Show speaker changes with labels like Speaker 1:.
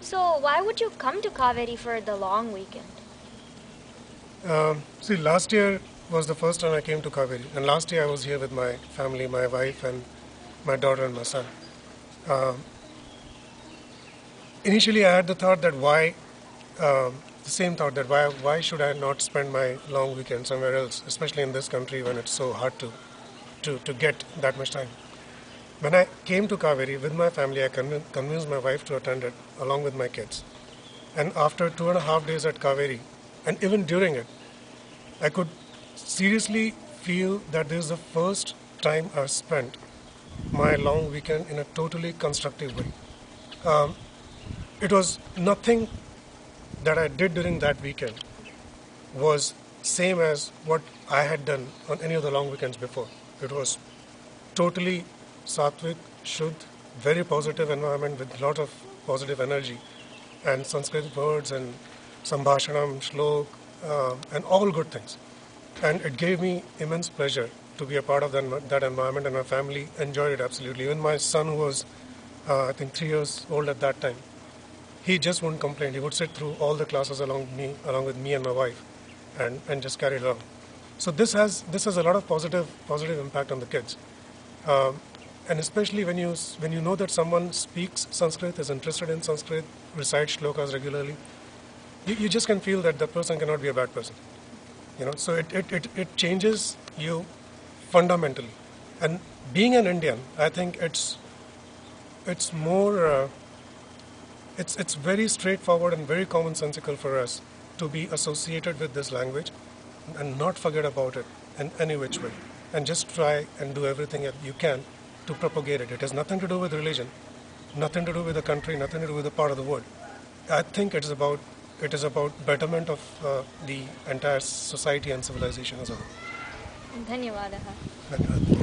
Speaker 1: So, why would you come to Kaveri for the long weekend?
Speaker 2: Um, see, last year was the first time I came to Kaveri, and last year I was here with my family, my wife, and my daughter and my son. Um, initially, I had the thought that why, um, the same thought that why, why should I not spend my long weekend somewhere else, especially in this country when it's so hard to, to, to get that much time. When I came to Kaveri with my family, I convin- convinced my wife to attend it along with my kids. And after two and a half days at Kaveri, and even during it, I could seriously feel that this is the first time I've spent my long weekend in a totally constructive way. Um, it was nothing that I did during that weekend was same as what I had done on any of the long weekends before. It was totally sattvic, shuddh, very positive environment with a lot of positive energy and Sanskrit words and sambhashanam, shlok, uh, and all good things. And it gave me immense pleasure to be a part of that, that environment, and my family enjoyed it absolutely. Even my son, who was, uh, I think, three years old at that time, he just wouldn't complain. He would sit through all the classes along me, along with me and my wife, and, and just carry it along. So this has this has a lot of positive positive impact on the kids, um, and especially when you when you know that someone speaks Sanskrit, is interested in Sanskrit, recites shlokas regularly, you, you just can feel that the person cannot be a bad person. You know, so it, it, it, it changes you fundamentally. And being an Indian, I think it's it's more uh, it's it's very straightforward and very commonsensical for us to be associated with this language and not forget about it in any which way and just try and do everything that you can to propagate it. It has nothing to do with religion, nothing to do with the country, nothing to do with the part of the world. I think it's about it is about betterment of uh, the entire society and civilization as a whole. धन्यवादः